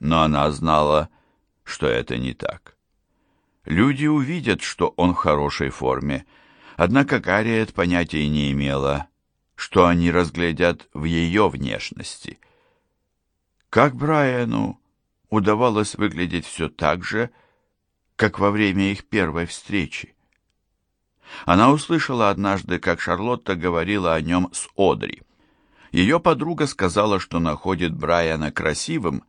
но она знала, что это не так. Люди увидят, что он в хорошей форме, однако Гарриет понятия не имела, что они разглядят в ее внешности. Как Брайану удавалось выглядеть все так же, как во время их первой встречи. Она услышала однажды, как Шарлотта говорила о нем с Одри. Ее подруга сказала, что находит Брайана красивым,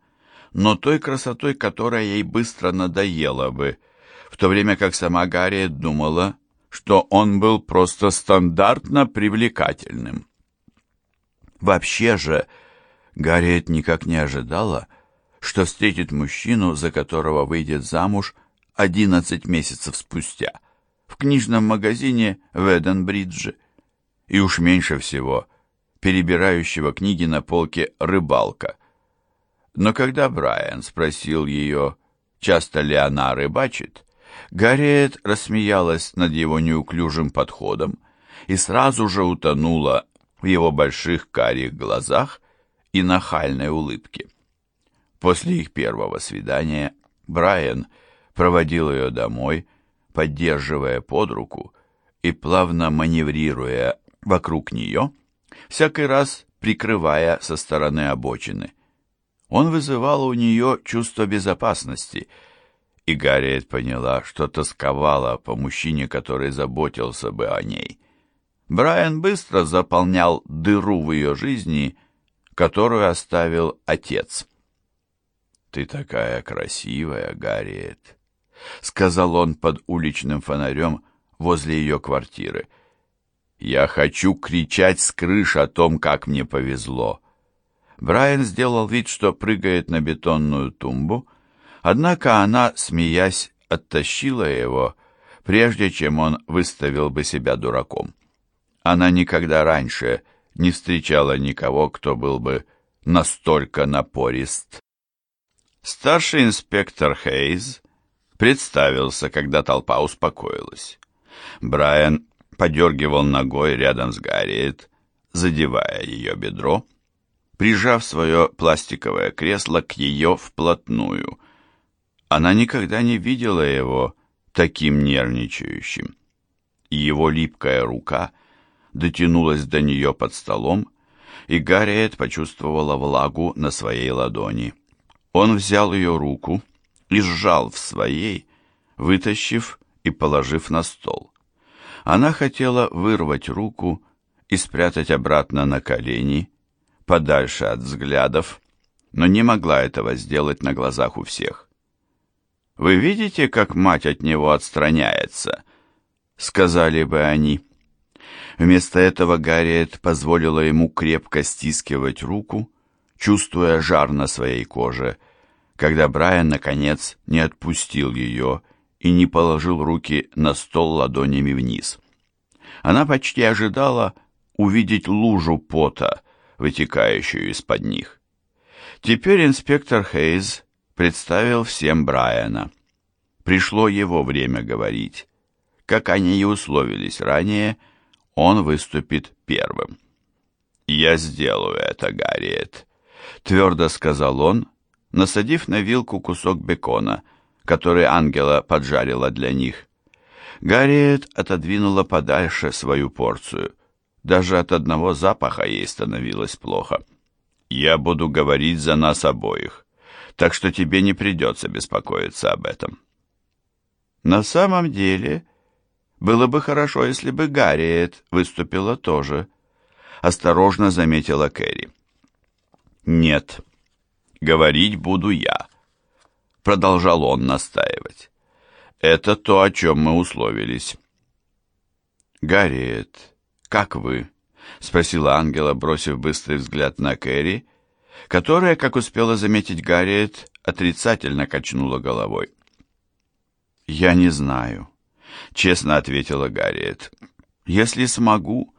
но той красотой, которая ей быстро надоела бы, в то время как сама Гарриет думала, что он был просто стандартно привлекательным. Вообще же, Гарриет никак не ожидала, что встретит мужчину, за которого выйдет замуж 11 месяцев спустя, в книжном магазине в Эденбридже, и уж меньше всего перебирающего книги на полке «Рыбалка». Но когда Брайан спросил ее, часто ли она рыбачит, Гарриет рассмеялась над его неуклюжим подходом и сразу же утонула в его больших карих глазах и нахальной улыбке. После их первого свидания Брайан проводил ее домой, поддерживая под руку и плавно маневрируя вокруг нее, всякий раз прикрывая со стороны обочины. Он вызывал у нее чувство безопасности, и Гарриет поняла, что тосковала по мужчине, который заботился бы о ней. Брайан быстро заполнял дыру в ее жизни, которую оставил отец. «Ты такая красивая, Гарриет», — сказал он под уличным фонарем возле ее квартиры. «Я хочу кричать с крыш о том, как мне повезло». Брайан сделал вид, что прыгает на бетонную тумбу, однако она, смеясь, оттащила его, прежде чем он выставил бы себя дураком. Она никогда раньше не встречала никого, кто был бы настолько напорист. Старший инспектор Хейз представился, когда толпа успокоилась. Брайан подергивал ногой рядом с Гарриет, задевая ее бедро, прижав свое пластиковое кресло к ее вплотную. Она никогда не видела его таким нервничающим. Его липкая рука дотянулась до нее под столом, и Гарриет почувствовала влагу на своей ладони. Он взял ее руку и сжал в своей, вытащив и положив на стол. Она хотела вырвать руку и спрятать обратно на колени, подальше от взглядов, но не могла этого сделать на глазах у всех. «Вы видите, как мать от него отстраняется?» — сказали бы они. Вместо этого Гарриет позволила ему крепко стискивать руку, чувствуя жар на своей коже, когда Брайан, наконец, не отпустил ее и не положил руки на стол ладонями вниз. Она почти ожидала увидеть лужу пота, вытекающую из-под них. Теперь инспектор Хейз представил всем Брайана. Пришло его время говорить. Как они и условились ранее, он выступит первым. «Я сделаю это, Гарриет», твердо сказал он, насадив на вилку кусок бекона, который Ангела поджарила для них. Гарриет отодвинула подальше свою порцию. Даже от одного запаха ей становилось плохо. «Я буду говорить за нас обоих, так что тебе не придется беспокоиться об этом». На самом деле, было бы хорошо, если бы Гарриет выступила тоже, осторожно заметила Кэрри. «Нет, говорить буду я», — продолжал он настаивать. «Это то, о чем мы условились». «Гарриет, как вы?» — спросила Ангела, бросив быстрый взгляд на Кэрри, которая, как успела заметить Гарриет, отрицательно качнула головой. «Я не знаю», — честно ответила Гарриет. «Если смогу...»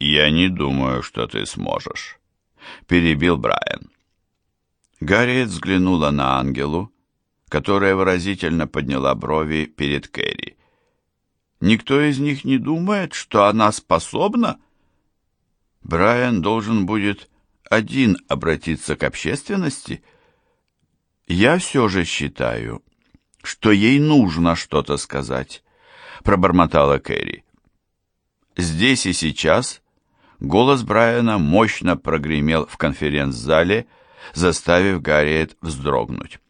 «Я не думаю, что ты сможешь» перебил Брайан. Гарриет взглянула на Ангелу, которая выразительно подняла брови перед Кэрри. «Никто из них не думает, что она способна?» Брайан должен будет один обратиться к общественности. «Я все же считаю, что ей нужно что-то сказать», — пробормотала Кэрри. Здесь и сейчас голос Брайана мощно прогремел в конференц-зале, заставив Гарриет вздрогнуть.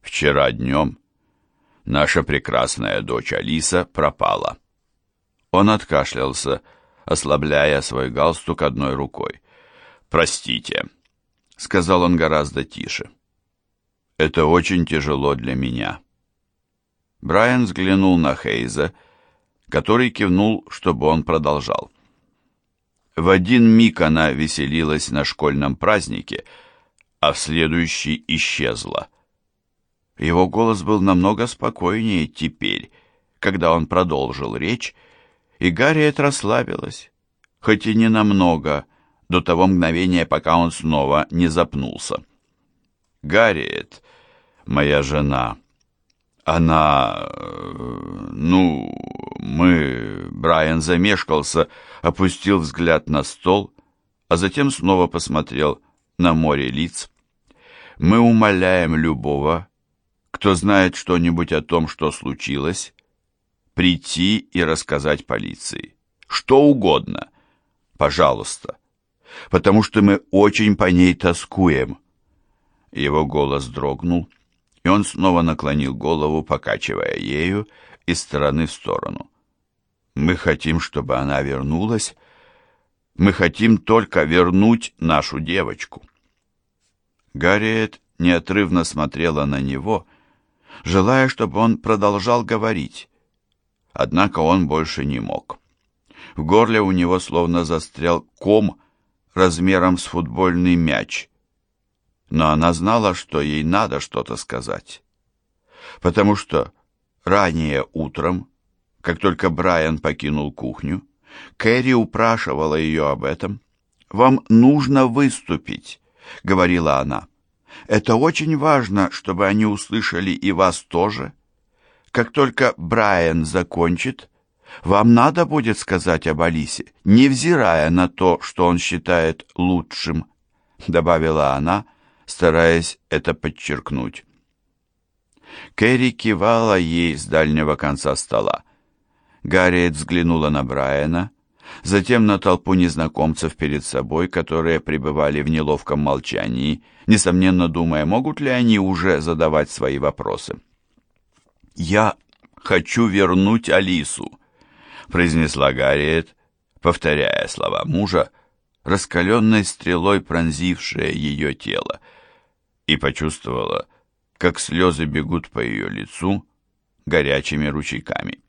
«Вчера днем наша прекрасная дочь Алиса пропала». Он откашлялся, ослабляя свой галстук одной рукой. «Простите», — сказал он гораздо тише. «Это очень тяжело для меня». Брайан взглянул на Хейза, который кивнул, чтобы он продолжал. В один миг она веселилась на школьном празднике, а в следующий исчезла. Его голос был намного спокойнее теперь, когда он продолжил речь, и Гарриет расслабилась, хоть и не намного, до того мгновения, пока он снова не запнулся. «Гарриет, моя жена, она... ну, мы...» Брайан замешкался, опустил взгляд на стол, а затем снова посмотрел на море лиц. «Мы умоляем любого, кто знает что-нибудь о том, что случилось, прийти и рассказать полиции. Что угодно. Пожалуйста. Потому что мы очень по ней тоскуем». Его голос дрогнул, и он снова наклонил голову, покачивая ею из стороны в сторону. «Мы хотим, чтобы она вернулась. Мы хотим только вернуть нашу девочку». Гарриет неотрывно смотрела на него, желая, чтобы он продолжал говорить. Однако он больше не мог. В горле у него словно застрял ком размером с футбольный мяч. Но она знала, что ей надо что-то сказать. Потому что ранее утром, как только Брайан покинул кухню, Кэрри упрашивала ее об этом. «Вам нужно выступить», — говорила она. «Это очень важно, чтобы они услышали и вас тоже. Как только Брайан закончит, вам надо будет сказать об Алисе, невзирая на то, что он считает лучшим», — добавила она, стараясь это подчеркнуть. Кэрри кивала ей с дальнего конца стола. Гарриет взглянула на Брайана, затем на толпу незнакомцев перед собой, которые пребывали в неловком молчании, несомненно думая, могут ли они уже задавать свои вопросы. «Я хочу вернуть Алису», — произнесла Гарриет, повторяя слова мужа, раскаленной стрелой пронзившее ее тело, и почувствовала, как слезы бегут по ее лицу горячими ручейками.